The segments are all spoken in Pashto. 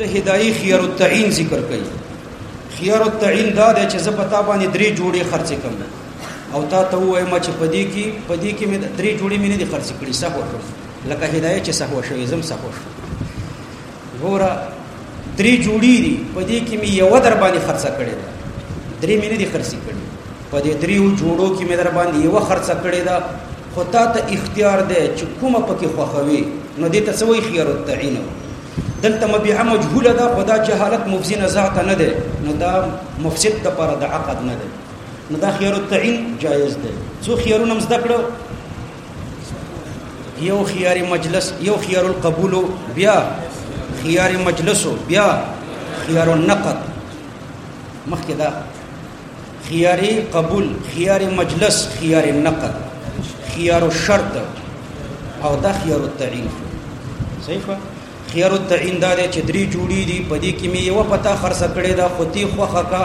د هدايي خيار التعين ذکر کوي خيار التعين دا دی چې زه په تا باندې درې جوړې خرڅ کوم او تا ته وایم چې په دې کې په دې کې مې درې جوړې مې نه دي خرڅ کړې سهو شو لکه هدايه چې سهو شوې زم سهو شو ګوره درې جوړې دي په دې کې مې یو در باندې خرڅ کړې ده درې مې نه دي خرڅ کړې په دې دریو جوړو کې مې در باندې یو خرڅ کړې ده خو تا ته اختیار دی چې کومه پکې خوښوي نو دې ته څه وایي خيار التعین دلته مبيعه مجهوله ده خو دا جهالت مفزي نزاع ته نه ده نو دا مفسد د پر د عقد نه ده نو دا خيار التعين جایز ده څو خيارونه مزد کړو یو خيار مجلس یو خيار القبول بیا خيار مجلس بیا خيار النقد مخکې دا خيار قبول خيار مجلس خيار نقد خيار الشرط او دا خيار التعين صحیح شو خيار التعين دا چې درې جوړي دي په دې کې مې یو پتا خرڅ کړې دا خوتی خوخه کا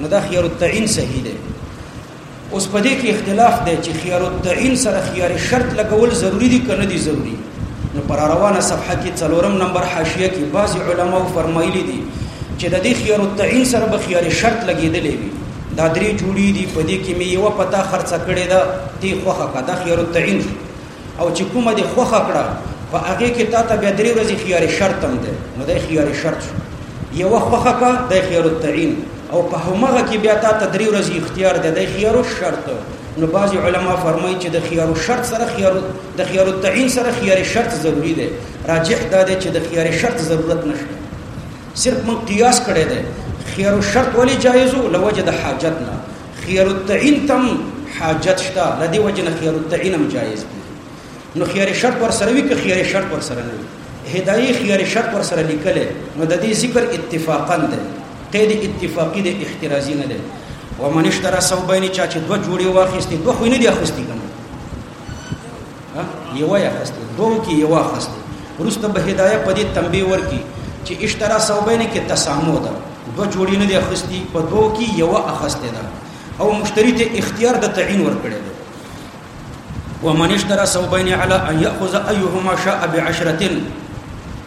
نو دا خيار التعين صحیح دی اوس په دې کې اختلاف دی چې خيار التعين سره خيار شرط لګول ضروری دي کنه دي ضروری نو پر روانه صفحه کې څلورم نمبر حاشیه کې بعضی علما فرمایلی دي چې د دې خيار التعین سره به خيار شرط لګیدلې وي دا درې جوړې دي په دې کې مې یو پتا خرڅ کړې ده تی خوخه کا دا خيار التعین او چې کومه دې خوخه کړه په هغه کې تا ته بیا درې ورځې خيار شرط هم ده نو دا خيار شرط شو یو خوخه کا دا خيار التعین او په همغه کې بیا تا ته درې ورځې اختیار ده دا خيار شرط نو بعضی علما فرمایي چې د خيار شرط سره خيار د خيار التعين سره خيار شرط ضروری دی راجح دا دی چې د خيار شرط ضرورت نشته صرف من قياس کړی دی خيار الشرط ولی جایز او لوجه د حاجت نه خيار التعين تم حاجت شته لدی وجه نه خيار التعين هم جایز دی نو خيار شرط ور سره وی که خيار شرط ور سره نه هدايه خيار شرط ور سره لیکل نو د دې ذکر اتفاقا دی قید اتفاقی دی احترازی نه دی ومن اشترى ثوبين چا چې دوه جوړي واخیستي دوه خو نه دی اخیستي کنه یو یا خسته دوه کې یو خسته ورسته به هدايه په دې تنبيه ورکی چې اشترا صوبین کې تسامو ده دوه جوړی نه دي اخستي په دوه کې یو اخسته ده او مشتری ته اختیار د تعین ورکړي ده ومن اشترى صوبين على ان ياخذ ايهما شاء بعشره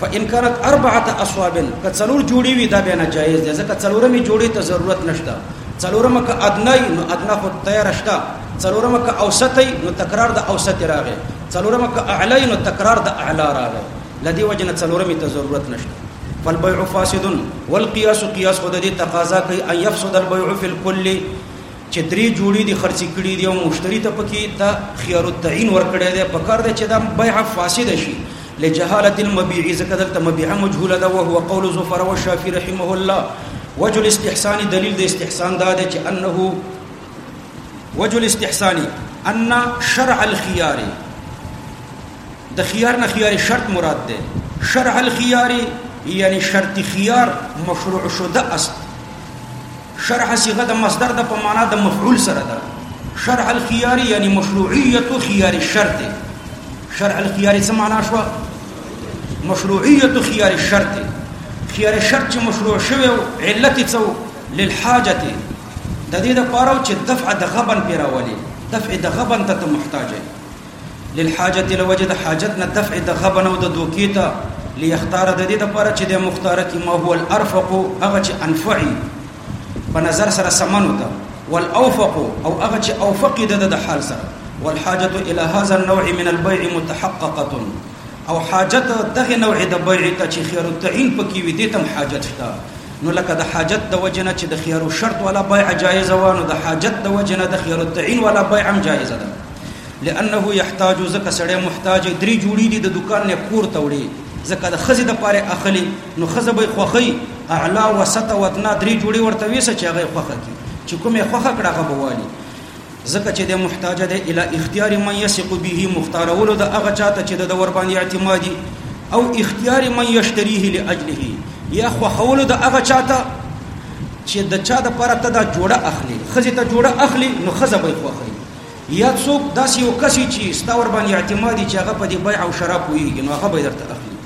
فان كانت اربعه اصواب که څلور جوړي وي دا به ناجایز دي ځکه څلورمې جوړي ته ضرورت نشته څلورمه که ادنای نو ادنا خو تیار شته څلورمه که اوسطي نو تکرار د اوسط راغی څلورمه که اعلی نو تکرار د اعلی راغی لدی وجنه څلورمې ته ضرورت نشته فالبيع فاسد والقياس قياس خود دې تقاضا کوي ان يفسد البيع في الكل چې درې جوړې دي خرڅې کړي دي او مشتری ته پکې دا خيار التعین ورکړی دی په کار دی چې دا بیع فاسده شي لجهاله المبيع ځکه دلته مبيع مجهوله ده وهو قول زفر والشافعي رحمه الله وجه الاستحسان دلیل د استحسان دا دی چې انه وجه الاستحسان ان شرع الخيار د خيار نه خيار شرط مراد ده شرع الخيار یعنی شرط خيار مشروع شده است شرح صيغه د مصدر د په معنا د مفعول سره ده شرح الخيار یعنی مشروعیت خيار الشرط شرح الخيار څه معنا شو مشروعیت خيار الشرط خيار الشرط چې مشروع شوی علت څه للحاجه د دې لپاره چې دفع د غبن پیراولي دفع د غبن ته محتاج دی للحاجت لوجه د حاجت نه دفع د غبن او د دوکې ته لیختار د دې لپاره چې د مختار کې ما هو الارفق هغه چې انفعي په نظر سره سمن وته والاوفق او هغه چې اوفق د د حال سره والحاجت الى هذا النوع من البيع متحققه او حاجت دغه نوع د بيع ته چې خيار التعين پکې وي د تم حاجت شته نو لکه د حاجت د وجنه چې د خيار شرط ولا بيع جایز و نو د حاجت د وجنه د خيار التعين ولا بيع هم جایز ده لانه يحتاج زکه سړی محتاج درې جوړی دي د دکان نه کور ته وړي زکه د خزې د پاره اخلي نو خزه به خوخی اعلا وسط ودنا درې جوړی ورته ویسه چې هغه خوخه کی چې کومه خوخه کړه هغه بوالي زکه چې د محتاج ده اله اختیار من يثق به مختارولو د هغه چاته چې د ور باندې اعتمادي او اختیار من يشتريه لاجله یا خوخولو د هغه چاته چې د چا د پاره ته دا جوړه اخلي خزه ته جوړه اخلي نو خزه به خوخي یا څوک داسې یو کس چې ستا ور باندې اعتماد چې هغه په دې بیع او شرا پوهیږي نو هغه به درته اخلي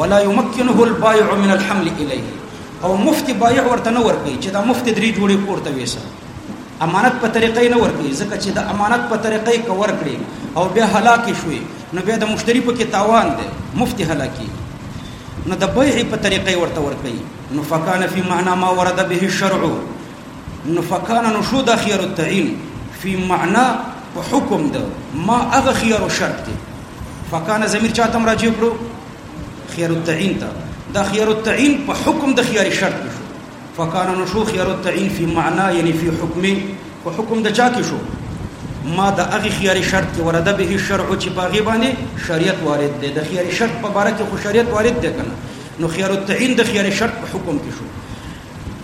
ولا يمكنه البائع من الحمل الیه او مفت بایع ورته نه ورکي چې دا مفت درې جوړې پورته وېسه امانت په طریقې نه ورکي ځکه چې د امانت په طریقې کو ورکړي او بیا هلاک شوي نو بیا د مشتری په کې تاوان دی مفت هلاکي نو د بیع په طریقې ورته ورکي نو فکان فی معنا ما ورد به الشرع نو فکان نو شو دا خيار التعين في معنا په حکم ده ما هغه خيار او شرط دي فکان ضمیر چاته راجع کړو خيار التعين ته دا خيار التعين په حکم د خيار شرط شو فکان نو شو خيار التعين في معنا يعني في حکم په حکم د چا کې شو ما د هغه خيار شرط کې ورده به شرع چې په غي باندې شریعت وارد دی د خيار شرط په باره کې خو شریعت وارد دی کنه نو خيار التعين د خيار شرط په حکم کې شو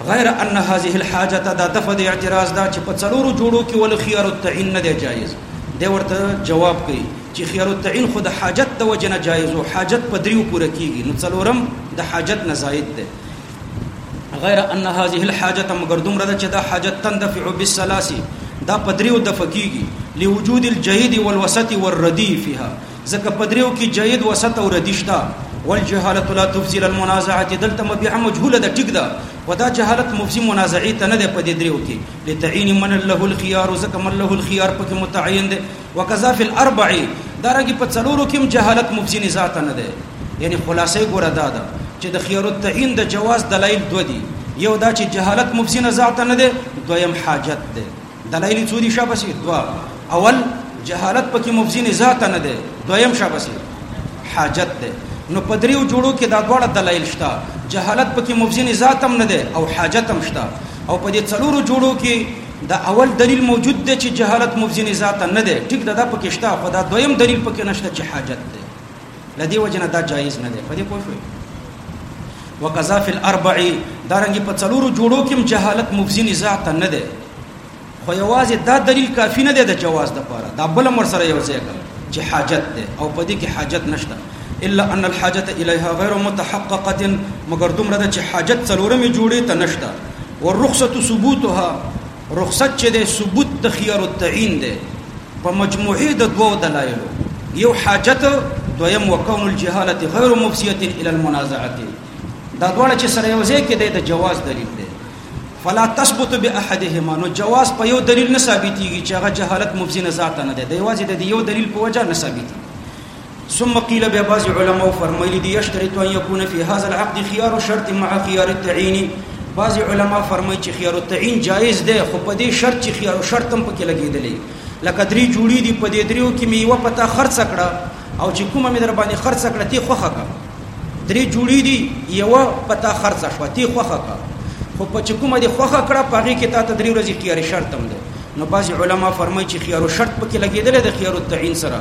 غیر ان هذه الحاجه دا دفع د اعتراض دا چې په څلورو جوړو کې ول خيار التعین نه دی جایز دی ورته جواب کوي چې خيار التعین خو د حاجت د وجه نه جایز او حاجت په دریو پوره کیږي نو څلورم د حاجت نه زائد دی غیر ان هذه الحاجه مگر دومره ده چې دا حاجت تندفع بالسلاسی دا په دریو دفع کیږي لوجود الجيد والوسط والردي فيها ځکه په دریو کې جید وسط او ردی شته والجهاله لا تفزي للمنازعه دلته مبيعه مجهوله ده ټیک ده ودا جهالت مفزي منازعه ته نه ده په دې دریو کې لتعین من له الخيار زکه من له الخيار پکې متعین ده وکذا فی الاربع دارنګ په څلورو کې جهالت مفزي نزاع ته نه ده یعنی خلاصې ګوره دا ده چې د خيار التعین د جواز دلایل دوه دي یو دا چې جهالت مفزي نزاع ته نه ده دویم حاجت ده دلایل څو دي شابسي دوا اول جهالت پکې مفزي نه ذاته نه ده دویم شابسي حاجت ده نو په دریو جوړو کې دا دواړه دلایل شته جهالت پکې مفزین ذاتم نه ده او حاجت هم شته او په دې څلورو جوړو کې دا اول دلیل موجود دی چې جهالت مفزین ذات نه ده ټیک دا پکې شته خو دا دویم دلیل پکې نشته چې حاجت ده لدی وجنه دا جایز نه دی په دې پوه شوي وقضا فی الاربع دارنګ په څلورو جوړو کې جهالت مفزی نزاع ته نه دی خو یوازې دا دلیل کافی نه دی د جواز د پاره دا بل مر سره یو ځای کړ چې حاجت ده او په دې کې حاجت نشته الا ان الحاجه الیها غیر متحققه مگر دومره چې حاجت څلورمه جوړې ته نشته والرخصه ثبوتها رخصت چې دی ثبوت د خيار التعين دی په مجموعه د دوو دلایلو یو حاجت دویم وکون الجهاله غیر مفسیه الى المنازعه دا دواړه چې سره یو ځای کې دی د جواز دلیل دی فلا تثبت باحدهما نو جواز په یو دلیل نه ثابتېږي چې هغه جهالت مفسي نه ذات نه دی د یوازې د یو دلیل په وجه نه ثابتېږي ثم قيل بیا بعض علماء فرمایلی دی یشترط ان یکون فی هذا العقد خيار شرط مع خيار التعین بعض علما فرمای چې خيار التعین جایز ده خو په دې شرط چې خيار شرط هم پکې لګیدلې لکه درې جوړې دي په دې دریو کې میوه پتا خرڅ کړه او چې کومه مې در باندې خرڅ کړه تی خوخه کا درې جوړې دي یو پتا خرڅ شو تی خوخه کا خو په چې کومه دې خوخه کړه پغې کې تا ته درې ورځې خيار شرط هم ده نو بعض علما فرمای چې خيار شرط پکې لګیدلې د خيار التعین سره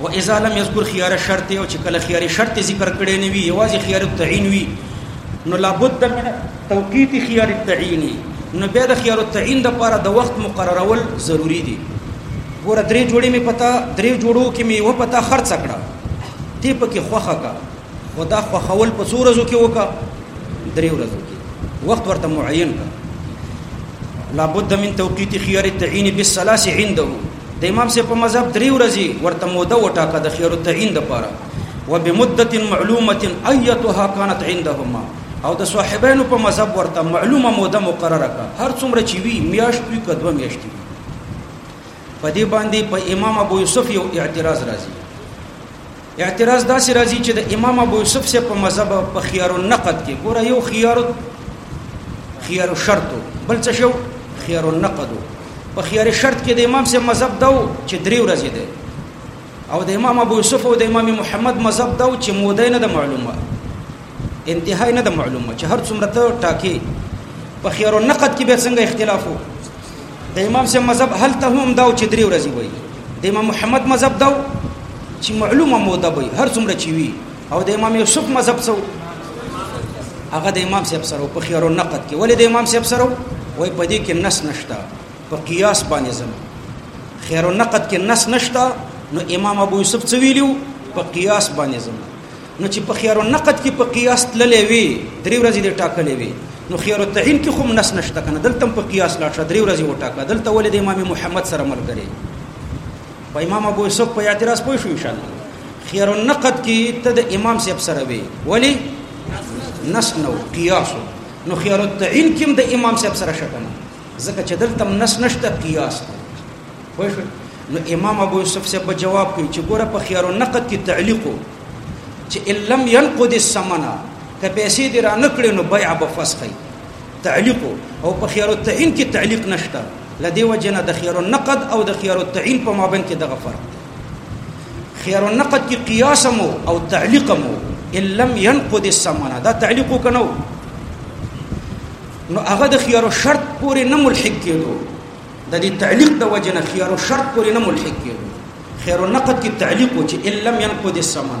و اذا لم يذكر خيار الشرط او چې کله خيار شرط ذکر کړي نه وي یوازې خيار التعین وي نو لابد من توقيت خيار التعین نو به د خيار التعین د لپاره د وخت مقررول ضروری دي ګور درې جوړې می پتا درې جوړو کې می و پتا خرڅ کړه تی په کې خوخه کا خدا خوخول په څو ورځو کې وکا درې ورځو کې وخت ورته معین کا لابد من توقيت خيار التعين بالثلاث عنده د امام صاحب په مذهب درې ورځې ورته موده وټاکه د خیر التعین د پاره وبمدت معلومه ايتها كانت عندهما او د صاحبانو په مذهب ورته معلومه موده مقرره کا هر څومره چې وی میاشت وی کدو میاشت وی په دې باندې په امام ابو یوسف یو اعتراض راځي اعتراض داسې راځي چې د امام ابو یوسف سے په مذهب په خيار النقد کې ګوره یو خيار خيار شرط بل څه شو خيار النقد په خيار شرط کې د امام سے مذهب دو چې درې ورځې ده او د امام ابو یوسف او د امام محمد مذهب دو چې موده نه ده معلومه انتهای نه ده معلومه چې هر څومره ته ټاکي په خيار النقد کې به څنګه اختلافو د امام سم مذهب هل ته هم داو چې درې ورځې وي د امام محمد مذهب داو چې معلومه موده وي هر څومره چې وي او د امام یوسف مذهب څو هغه د امام صاحب سره په خيارو نقد کې ولې د امام صاحب سره وای په دې کې نس نشتا په قیاس باندې زم خيارو نقد کې نس نشتا نو امام ابو یوسف څه ویلو په قیاس باندې زم نو چې په خيار النقد کې په قياس تللې وي درې ورځې د ټاکلې وي نو خيار التعين کې هم نس نشته کنه دلته په قياس لا شو درې ورځې وټاکه دلته ولې د امام محمد سره ملګری په امام ابو یوسف په اعتراض پوه شو ان شاء الله خيار النقد کې ته د امام صاحب سره وي ولی نس نو قياس نو خيار التعين کې د امام صاحب سره شکنه ځکه چې دلته نس نشته قياس پوه شو نو امام ابو یوسف صاحب به جواب کوي چې ګوره په خيار النقد کې تعلیق چې ان لم ينقد الثمنه که پیسې دې را نکړې نو بیع به فسخي تعلیق او په خيار التعین کې تعلیق نشته لدی وجنه د خيار النقد او د خيار التعین په مابین کې دغه فرق دی خيار النقد کې قیاس مو او تعلیق مو ان لم ينقد الثمنه دا تعلیق کنو نو هغه د خيار الشرط پورې نه ملحق کېدو د دې تعلیق د وجه نه خيار شرط پورې نه ملحق کېږي خيار نقد کې تعلیق و چې ان لم ينقض الثمن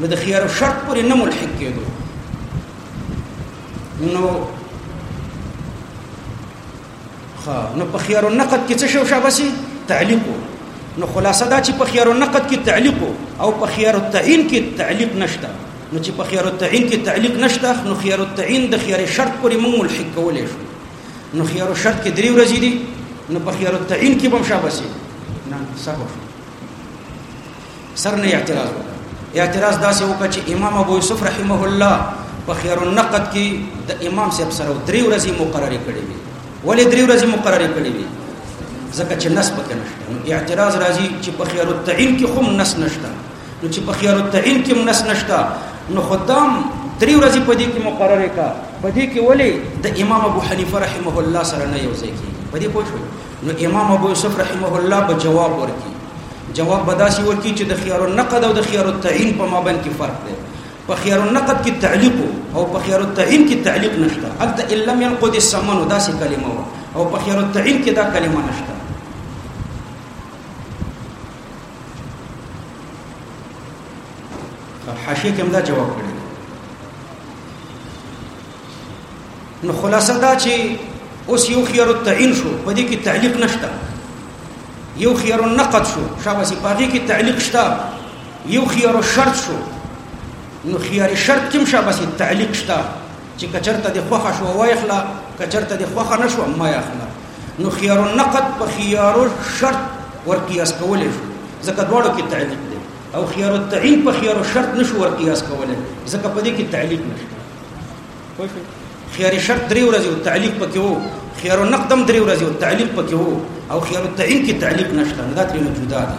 نو د خيار شرط پورې نه ملحق کېږي نو خا نو په خيار نقد کې څه شو شابسي تعلیق و نو خلاصه دا چې په خيار نقد کې تعلیق او په خيار التعین کې تعلیق نشته نو چې په خيار التعین کې تعلیق نشته نو خيار التعین د خيار شرط پورې موږ ملحق کولای شو نو خيار الشرط کې درې ورځې دي نو په خيار التعين کې بم شابسي نه سهو سر نه اعتراض اعتراض داسې وکړ چې امام ابو یوسف رحمه الله په خيار النقد کې د امام صاحب سره درې ورځې مقرره کړې وي ولې درې ورځې مقرره کړې وي ځکه چې نس پکې نشته نو اعتراض راځي چې په خيار التعين کې هم نس نشته نو چې په خيار التعين کې منس نشتا نو خدام درې ورځې په دې کې مقرره کا په دې کې ولې د امام ابو حنیفه رحمه الله سره نه یو ځای کیږي په دې پوه شو نو امام ابو یوسف رحمه الله به جواب ورکړي جواب بداسي ورکړي چې د خيار النقد او د خيار التعين په مابین کې فرق دی په خيار النقد کې تعلیق او په خيار التعين کې تعلیق نشته البته الا من قد السمن داسې کلمه او په خيار التعين کې دا کلمه نشته حاشیه کې هم دا جواب کړی نو خلاصه دا چې اوس یو خيار التعین شو په دې کې تعلیق نشته یو خيار النقد شو شابه سي پاږي کې تعلیق شته یو خيار الشرط شو نو خيار الشرط کوم شابه سي تعلیق شته چې که چرته دې خوښه شوه وایخله که چرته دې خوښه نه شوه مه یخله نو خيار النقد په خيار الشرط ورقياس کولای شو ځکه دواړو کې تعلیق دی او خيار التعین په خيار الشرط نشو ورقياس کولای ځکه په دې کې تعلیق نشته پوه شئ خيار الشرط درې ورځې او تعلیق پکې وو خيار النقد هم درې ورځې او تعلیق پکې وو او خيار التعین کې تعلیق نشته دا ترې جدا دي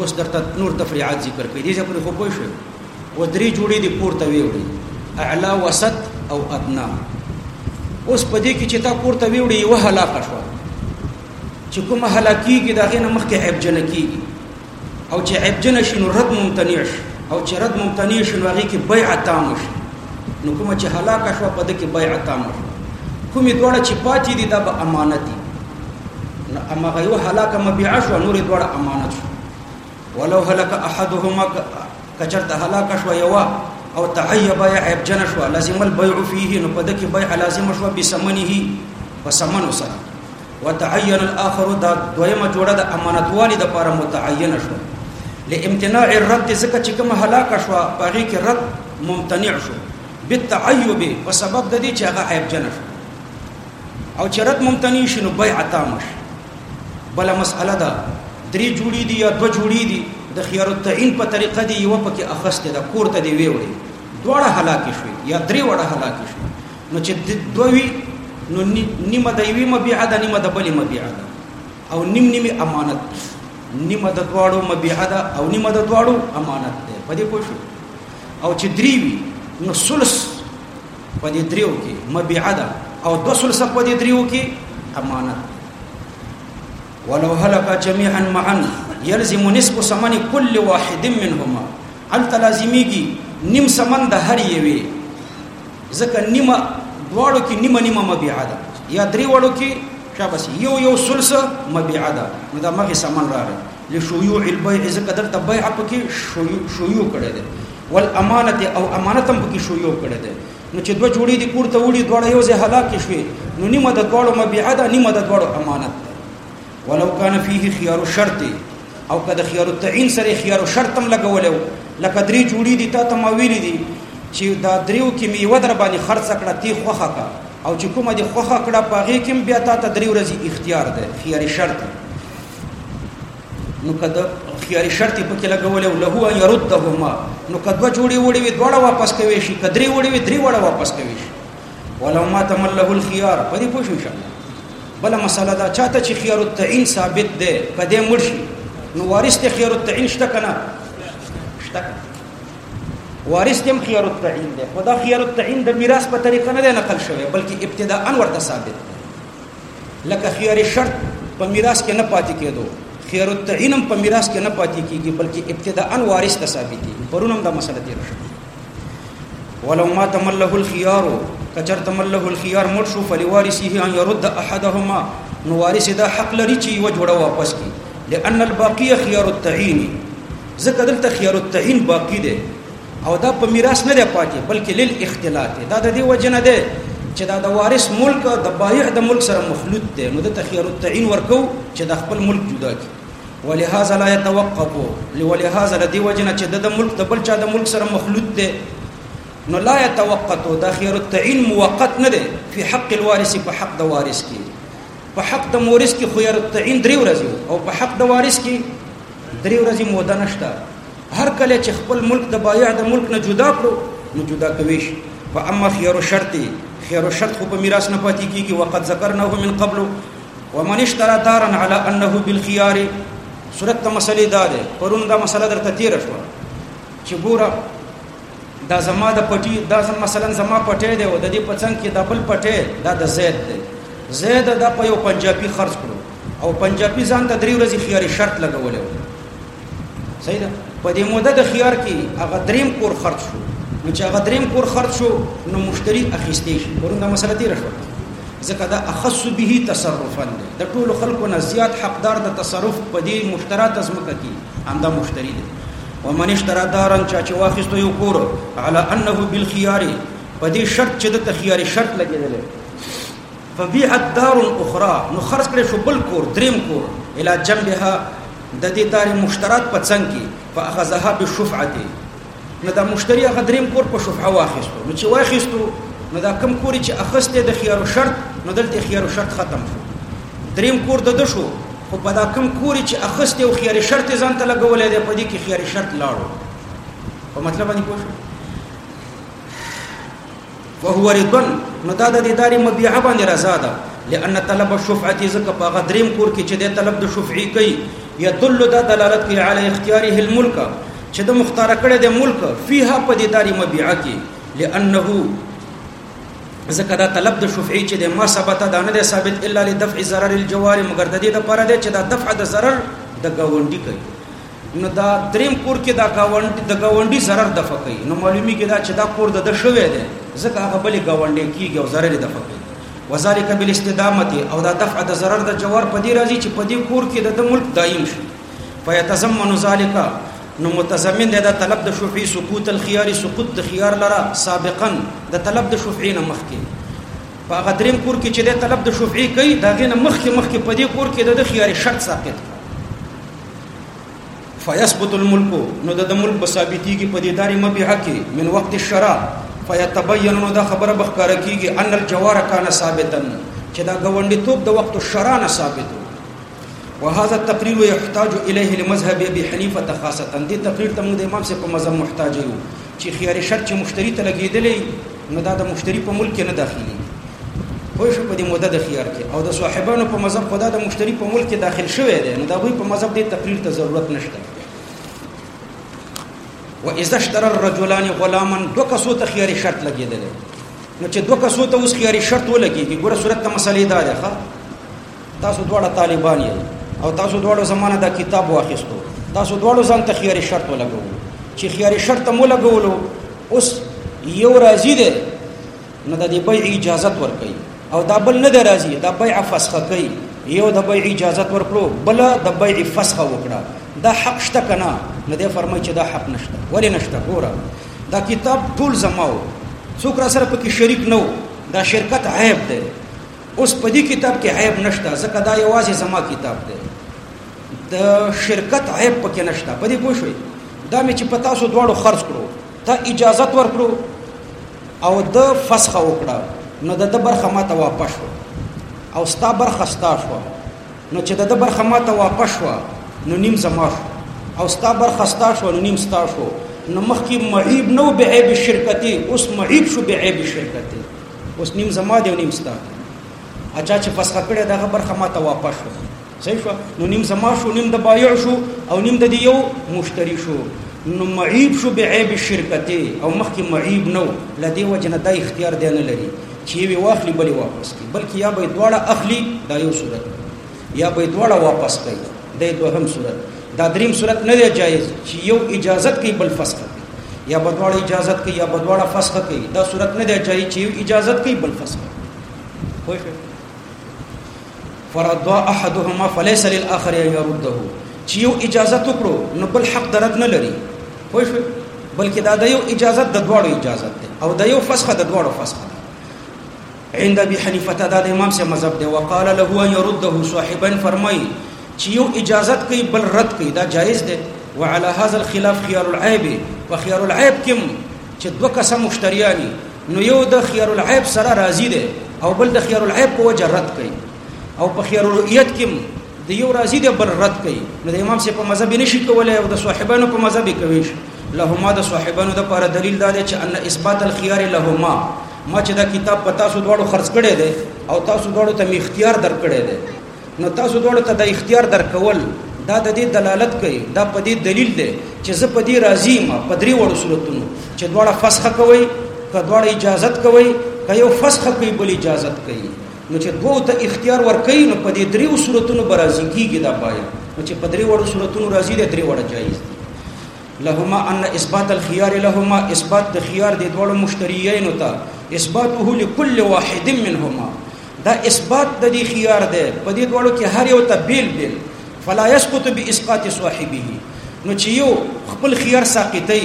اوس درته نور تفریعات ذکر کړي دي چې پر خو پوه شئ و درې جوړې دي پورته ویوړي اعلا وسط او ادنا اوس په دې کې چې تا پورته ویوړي یو هلاک شو چې کوم هلاکیږي دا غینه مخکې عیب جن کیږي او چې عیب جن شي نو رد ممتنع شي او چې رد ممتنع شي نو هغه کې بیع تام شي نو کوم چې هلاک شو په دې کې بیع تام شي کومې دوړه چې پاتې دي دا به امانت دي نو اما غيو هلاک مبيع شو نور دوړه امانت شو ولو هلك احدهما کچرت هلاک شو یوا او تعیب یعب جن شو لازم البيع فيه نو پدې کې بيع لازم شو بسمنه بسمن سره وتعين الاخر دا دویمه جوړه د امانت والی د لپاره متعین شو لامتناع الرد ځکه چې کوم هلاک شو پغې کې رد ممتنع شو بالتعيب په سبب د دې چې هغه عیب جن شو او چې رد ممتنع شي نو بیع تام شي بل مسأله ده درې جوړې دي یا دوه جوړې دي د خيار التعین په طریقه دی یو پکې اخسته ده کور ته دی وی وړي دواړه هلاک شوي یا درې وړه هلاک شوي نو چې دوی نو نیمه د یوې مبيعه ده نیمه د بلې مبيعه ده او نیم نیمه امانت ده نیمه د دواړو مبيعه ده او نیمه د دواړو امانت ده په دې پوه او چې درې وي نو ثلث په دې دریو کې مبيعه ده او دو ثلثه په دې دریو کې امانت ولو هلك جميعا معا يلزم نصف ثمن كل واحد منهما هل تلازميږي نیم ثمن د هر یوې ځکه نیمه دواړو کې نیمه نیمه مبيعه ده یا درې وړو کې شابس یو یو ثلث مبيعه ده نو دا مغه ثمن راغی لشيوع البيع ځکه دلته بيع پکې شيوع کړی دی والامانه او امانت هم پکې شيوع کړی دی نو چې دوه جوړې دي پورته وړي دواړه یو ځای هلاک شوي نو نیمه د دواړو مبيعه ده نیمه د دواړو امانت ده ولو کان فيه خيار شرط او کده خيار التعين سره خيار شرط هم لګولیو لکه درې جوړې دي تا ته ما ویلي دي چې دا دریو کې میوه در باندې خرڅ کړه تی خوخه کا او چې کومه دي خوخه کړه په هغه کې بیا تا ته درې ورځې اختیار ده خيار شرط نو کده خياري شرط په کې لګولې او له ان يردهما نو کدو جوړي وړي وي دوړه واپس کوي شي کدري وړي وي دري وړه واپس کوي شي ولو ما تمله الخيار په دې پوښښ انشاء الله بل مسله دا چاته چې خيار التعين ثابت ده کده مرشي نو وارث ته خيار التعين شته کنه شته وارث تم خيار التعين ده خدا خيار التعين د میراث په طریقه نه نقل شوی بلکې ابتداء ورته ثابت ده لکه خيار شرط په میراث کې نه پاتې کېدو خيار التعین هم په میراث کې نه پاتې کېږي بلکې ابتداءا وارث ته ثابتي پرونم دا مسله تیر شو ولو ما تمله الخيار کچر تمله الخيار مر شو فلوارثه ان يرد احدهما نو وارث دا حق لري چې یو جوړه واپس کړي لأن الباقي خيار التعین ځکه دلته خيار التعین باقی دی او دا په میراث نه دی پاتې بلکې لیل اختلاط دا د دې وجه نه دی چې دا د وارث ملک د بایع د ملک سره مخلوط دی نو د تخیر التعین ورکو چې د خپل ملک جدا کی ولهذا لا يتوقف ولهذا د دې وجه نه چې د ملک د بل چا د ملک سره مخلوط دی نو لا يتوقت دا خير التعين موقت نه ده في حق الوارث په حق د وارث کې په حق د مورث کې خير التعين درې ورځې او په حق د وارث کې درې ورځې موده نشته هر کله چې خپل ملک د بایع د ملک نه جدا کړو نو جدا کوي شي فاما خيار شرط خيار شرط خو په میراث نه پاتې کیږي وقد ذکرناه من قبل ومن اشترى دارا على انه بالخيار صورت ته مسلې دا ده پرون دا مسله درته تیر شو چې ګوره دا زما د پټي دا زما مثلا زما پټې ده او د دې پڅنګ کې دبل پټې دا د زید ده زید دا په یو پنجابي خرج کړو او پنجابي ځان ته درې ورځې خياري شرط لګولې صحیح ده په دې موده د خيار کې هغه دریم کور خرج شو نو چې هغه دریم کور خرج شو نو مشتری اخیستې شي پرون دا مسله تیر شو ځکه دا اخص به تصرفا ده د ټولو خلکو نه زیات حقدار د تصرف په دې مشترات ازمکه کې همدا مشتری دی ومن اشترى دارا چا چې واخیستو یو کور على انه بالخيار په دې شرط چې د تخيار شرط لګیدل فبيعت دار اخرى نو خرج کړي شو بل کور دریم کور الى جنبها ددې دار مشترک په څنګ کې فاخذها بالشفعه نو دا مشتری هغه دریم کور په شفعه واخیستو نو چې واخیستو نو دا کم کور چې اخسته د خيار او شرط نو دلته خيار او شرط ختم شو دریم کور د د شو خو په دا کم کور چې اخسته او خيار شرط ځان ته لګولې ده په دې کې خيار شرط لاړو په مطلب باندې پوه شو فهو رضا نو دا د دیدار مبیعه باندې رضا ده لأن طلب الشفعه ځکه په هغه دریم کور کې چې د طلب د شفعي کوي یدل دا دلالت کوي علی اختیاره الملک چې د مختار کړه د ملک فيها په دې داري مبيعه کې لانه ځکه دا طلب د شفعي چې د ما ثبت دا نه ثابت الا لدفع ضرر الجوار مگر د دې لپاره چې دا دفع د ضرر د گاونډي کوي نو دا دریم کور کې دا گاونډي د گاونډي zarar د فقې نو معلومی کې دا چې دا کور د شوې ده ځکه هغه بلې گاونډي کیږي او zarar د فقې وذالک بالاستدامه او دا دفع د zarar د جوار په دې راځي چې په دې کور کې د ملک دایم شي فیتزمن ذالک نو متضمن ده د طلب د شفعي سقوط الخيار سقوط د خيار لره سابقا د طلب د شفعي نه مخکې په غدریم کور کې چې د طلب د شفعي کوي دا غنه مخکې مخکې په دې کور کې د خيار شرط ساقط فیثبت الملک نو د ملک بثابتیږي په دې داري مبيح کې من وقت الشرع فیتبین نو دا خبره بخکار کیږي ان الجوار کان ثابتا چې دا غونډي توپ د وقت الشرع نه ثابت وهذا التقرير يحتاج اليه لمذهب ابي حنيفه خاصه دې تقریر ته موږ د امام سي په مذهب محتاج یو چې خيار شرط چې مشتری ته لګیدلې نو دا د مشتری په ملک کې نه داخليږي پوه شو په دې موده د خيار کې او د صاحبانو په مذهب خدا د مشتری په ملک کې داخل شوی دی نو دا وی په مذهب دې تقریر ته ضرورت نشته و اذا اشترى الرجلان غلاما دو کسو ته خيار شرط لګیدل نو چې دو کسو ته اوس خيار شرط ولګيږي ګوره صورت ته مسلې دا ده تاسو دواړه طالبان یې او تاسو دواړو زمانه دا کتاب واخیستو تاسو دواړو ځان ته خياري شرط ولګولو چې خياري شرط مو لګولو اوس یو راضي دی نو د دې بیع اجازه ورکړي او دا بل نه راضي دا بیع فسخه کوي یو د بیع اجازه ورکړو بل د بیع فسخه وکړه دا حق شته کنه نه دی فرمای چې دا حق نشته ولې نشته ګوره دا کتاب ټول زماو څوک را سره پکې شریک نه دا شرکت عیب دی اوس په دې کتاب کې عیب نشته ځکه دا یوازې زما کتاب دی د شرکت عیب پکې نشته په دې پوه شوي دا مې چې په تاسو دواړو خرج کړو ته اجازت ورکړو او د فسخه وکړه نو د برخه ما ته واپس شو او ستا برخه ستا شو نو چې د برخه ما ته واپس شو نو نیم زما شو او ستا برخه ستا شو نو نیم ستا شو نو مخکې معیب نو به عیب شرکتي اوس معیب شو به عیب شرکتي اوس نیم زما دی نیم ستا اچا چې فسخ کړی دغه برخه ما ته واپس شو صحیح شو نو نیم زما شو نیم د بایع شو او نیم د یو مشتری شو نو معیب شو به عیب شرکت او مخکې معیب نو لدی وجنه د اختیار دی نه لري چې وی واخلي بلې واپس کی بلکې یا به دواړه اخلي دا یو صورت یا به دواړه واپس کوي د دوهم صورت دا دریم صورت نه دی جایز چې یو اجازت کوي بل فسخ کوي یا به دواړه اجازت کوي یا به دواړه فسخ کوي دا صورت نه دی جایز چې یو اجازت کوي بل فسخ کوي خو فرض احدهما فليس للاخر ان يرده چې یو اجازه وکړو نو بل حق درد نه لري خو بلکې دا د یو اجازه د دواړو اجازه ده او د یو فسخه د دواړو فسخه عند ابي حنيفه دا د امام سي مذهب دی وقال له ان يرده صاحبين فرمای چې یو اجازت کوي بل رد کوي دا جایز دی وعلى هذا الخلاف خيار العيب وخيار العيب کوم چې دوه کسه مشتریانی نو یو د خيار العيب سره راضي دی او بل د خيار العيب په وجه رد کوي او په خيار الرؤيت کوم د یو راضي دی بل رد کوي نو د امام سي په مذهب نشي کولای او د صاحبانو په مذهب کوي لهما د صاحبانو د پر دلیل دا دی چې ان اثبات الخيار لهما ما چې دا کتاب په تاسو دواړو خرڅ کړی دی او تاسو دواړو ته می اختیار درکړی دی نو تاسو دواړو ته د اختیار درکول دا د دې دلالت کوي دا په دې دلیل دی چې زه په دې راضی ما په درې وړو صورتونو چې دواړه فسخه کوي که دواړه اجازت کوي که یو فسخه کوي بل اجازت کوي نو چې دوه ته اختیار ورکړي نو په دې دریو صورتونو برازي کیږي دا پایه نو چې په درې وړو صورتونو راځي د درې وړه جایز دي لهما ان اثبات الخيار لهما اثبات د خيار د دوړو مشتريين ته اثباته لكل واحد منهما دا اثبات د دې خيار ده په دې دوړو کې هر یو ته بیل بیل فلا يسقط باسقاط صاحبه نو چې یو خپل خيار ساقطي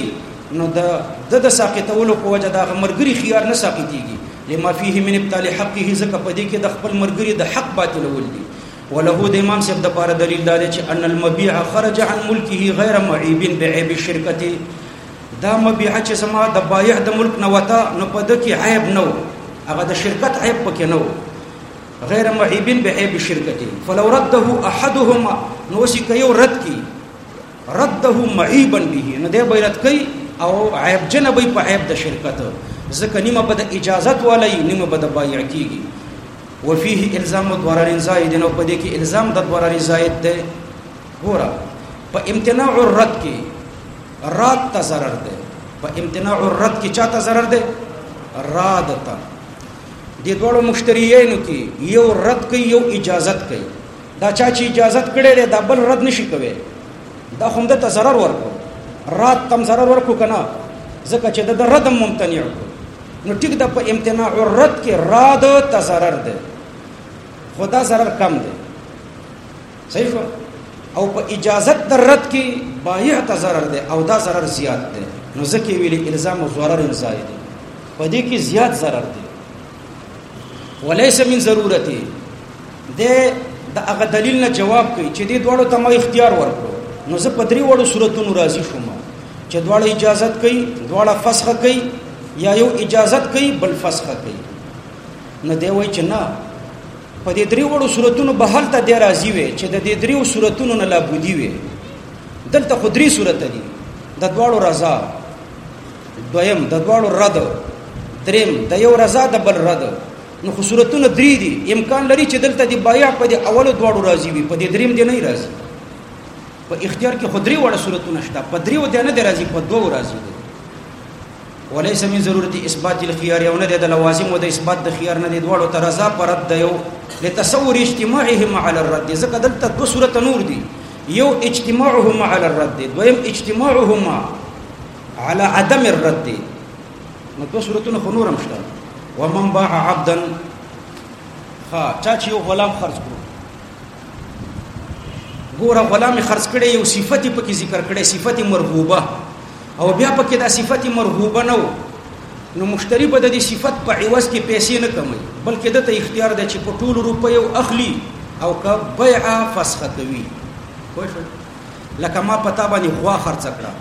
نو د د د ساقطولو په وجه دا مرګري خيار نه ساقطيږي لما فيه من ابطال حقه زکه په دې کې د خپل مرګري د حق باطلول دي وله د امام صاحب د پاره دلیل دا دی چې ان المبيع خرج عن ملکه غیر معيب بعيب الشرکت دا مبيع چې سما د بایع د ملک نه وتا نو په دکی عیب نو هغه د شرکت عیب پکې نو غیر معيب بعيب الشرکت فلو رده احدهما نو شي کوي رد کی رده معیبا به نو دی به رد کوي او عیب جن به په عیب د شرکت ځکه نیمه به د اجازت والی نیمه به د بایع کیږي وفيه الزام ضرر زائد نو په دې کې الزام د ضرر زائد دی ګوره په امتناع الرد کې رد ته ضرر دی په امتناع الرد کې چاته ضرر دی رد ته د دوړو مشتریینو کې یو رد کوي یو اجازت کوي دا چا چې اجازت کړی دی دا بل رد نشي کوي دا خو همدته ضرر ورکړو رات تم ضرر ورکړو که نه ځکه چې د رد هم ممتنع کړو نو ټیک ده په امتناع الرد کې راد ته ضرر دی خو دا ضرر کم دی صحیح شو او په اجازت د رد کې بایع ته ضرر دی او دا ضرر زیات دی نو ځکه ویلي الزام او ضرر زائد دی په دې کې زیات ضرر دی وليس من ضرورتي د د هغه دلیل نه جواب کوي چې دې دواړو ته ما اختیار ورکړو نو زه په درې وړو صورتونو راضي شوم چې دواړه اجازت کوي دواړه فسخ کوي یا یو اجازت کوي بل فسخ کوي نه دی وای چې نه په دې درې وړو صورتونو به هل ته دی راضي وي چې د دې درې صورتونو نه لا بودی وي دلته خو درې صورت دي د دواړو رضا دویم د دواړو رد دریم د یو رضا د بل رد نو خو صورتونه درې دي امکان لري چې دلته د بایع په دې اولو دواړو راضي وي په دې دریم دی نه راضي په اختیار کې خدري وړه صورتونه شته په دریو دی نه راضي په دوو راضي دي وليس من ضرورت اثبات الخيار او نه د لوازم او د اثبات د خيار نه د دوړو تر رضا پرد دی یو لتصور اجتماعهم على الرد ځکه دلته دو صورت نور دي یو اجتماعهما علی الرد دویم اجتماعهما علی عدم الرد نو دوه صورتونه خو نورم شته ومن باع عبدا ها چا چې یو غلام خرج کړو ګوره غلام خرج کړي یو صفت په کې ذکر کړي صفت مرغوبه او بیا پکې دا صفت مرغوبه نه وو نو مشتری به د دې صفت په عوض کې پیسې نه کموي بلکې د ته اختیار دی چې په ټولو روپیو اخلي او که بیعه فسخه کوي پوه شو لکه ما پتا باندې غوا خرڅ کړه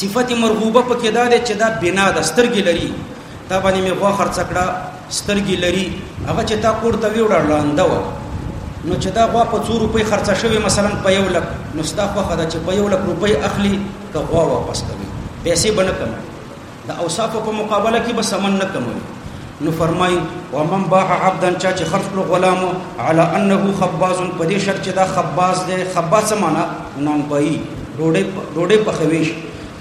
صفت مرغوبه پکې دا ده چې دا بنا د سترګې لري تا باندې مې غوا خرڅ کړه سترګې لري هغه چې تا کور ته ویوړه لاندې و نو چې دا غوا په 2 روپۍ خرڅه شوې مثلا په یو لک نو ستا خوخه ده چې په یو لک روپۍ اخلي که غوا واپس کوي پیسې بنه کم دا اوصاف په مقابله کې به سمن نه کم نو فرمای و من باع عبدا چا چې خرج کړو غلام على انه خباز په دې شرط چې دا خباز دی خباز معنا نان بای ډوډۍ ډوډۍ پخويش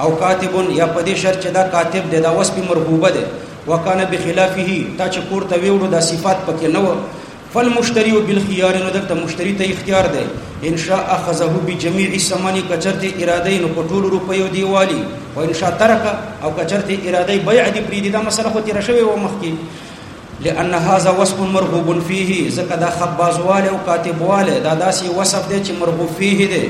او کاتب یا په دې شرط چې دا کاتب دی دا وسب مرغوبه دی وکانه بخلافه تا چې کور ته ویوړو دا صفات پکې نه و فالمشتری بالخيار نو دلته مشتری ته اختیار دی ان شاء اخذه بجميع الثمن کچرته اراده نو په ټولو روپیو دیوالي او ان شاء ترک او کچرته اراده بيع دی پری دی دا مسله خو تیر شوی و مخکې لأن هذا وصف مرغوب فيه زکه دا خبازواله او کاتبواله دا داسې وصف دی چې مرغوب فيه دی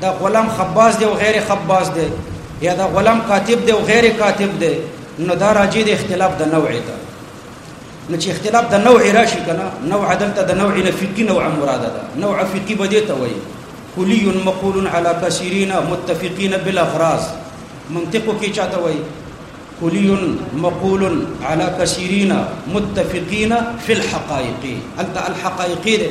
دا غلام خباز دی او غیر خباز دی یا دا غلام کاتب دی او غیر کاتب دی نو دا راجی د اختلاف د نوع ده نو چې اختلاف د نوع راشي کنه نوع دلته د نوع نه فقهي نوع مراد ده نوع فقهي بده ته وایي کلی مقول على كثيرين متفقين بالاغراض منطقو کې چاته وایي کلی مقول على كثيرين متفقين في الحقائق انت الحقائق ده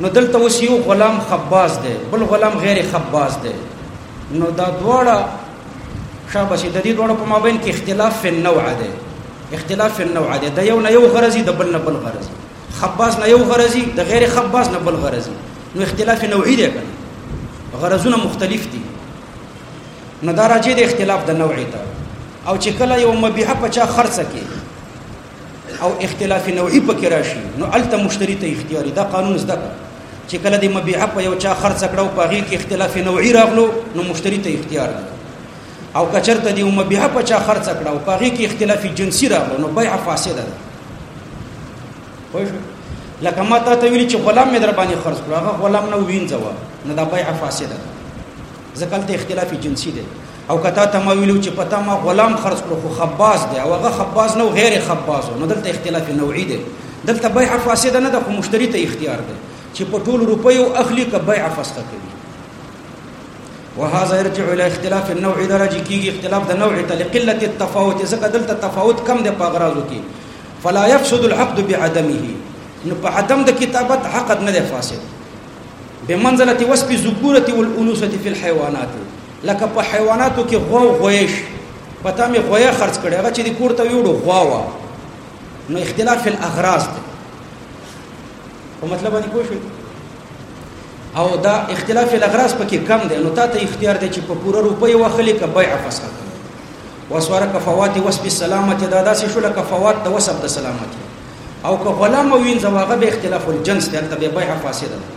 نو دلته اوس یو غلام خباز دی بل غلام غیر خباز دی نو دا دواړه شابه د دې دواړو په مابین کې اختلاف فی النوع دی اختلاف فی النوع دی د یو نه یو غرضی د بل نه بل غرضی خباز نه یو غرضی د غیر خباز نه بل غرضی نو اختلاف نوعی دی کنه غرضونه مختلف دي نو دا راځي د اختلاف د نوعی ته او چې کله یو مبيحه په چا خرڅه کې او اختلاف نوعي پکې راشي نو الته مشتری ته اختیاري دا قانون زده کړ چې کله د مبيعه په یو چا خرڅ کړو په هغه کې اختلاف نوعي راغلو نو مشتری ته اختیار دی او کچرته دی مبيعه په چا خرڅ کړو په هغه کې اختلاف جنسي راغلو نو بيع فاسد ده خوښ لکه ما ته ویل چې غلام مې در باندې خرڅ کړو هغه غلام نه وینځو نه دا بيع فاسد ده ځکه ته اختلاف جنسي ده او کتا ته ما ویلو چې پتا ما غلام خرج کړو خو خباز دی او هغه خباز نو غیر خباز نو دلته اختلاف نوعي دی دلته بیع فاسد نه ده خو مشتری ته اختیار دی چې په ټولو روپیو اخلي که بیع فسخه کوي وهذا يرجع الى اختلاف النوع درجه کیږي اختلاف د نوع ته لقله التفاوت ځکه دلته تفاوت کم دی په اغراضو کې فلا يفسد العقد بعدمه نو په عدم د کتابت عقد نه دی فاسد بمنزله وصف الذكوره والانوثه في الحيوانات لکه په حیواناتو کې غوا او غویه شي په تا مې غویه خرڅ کړې هغه چې د کور ته ویوړو غوا وه نو اختلاف فی الاغراض دی په مطلب باندې پوه شئ او دا اختلاف فی الاغراض پکې کم دی نو تا ته اختیار دی چې په پوره روپۍ واخلې که بیع فسخه کړې وسوره کفوات وسب السلامت دا داسې شو لکه فوات د وسب د سلامت او که غلام وینځه واغه به اختلاف الجنس دی ته به بیع فاسده ده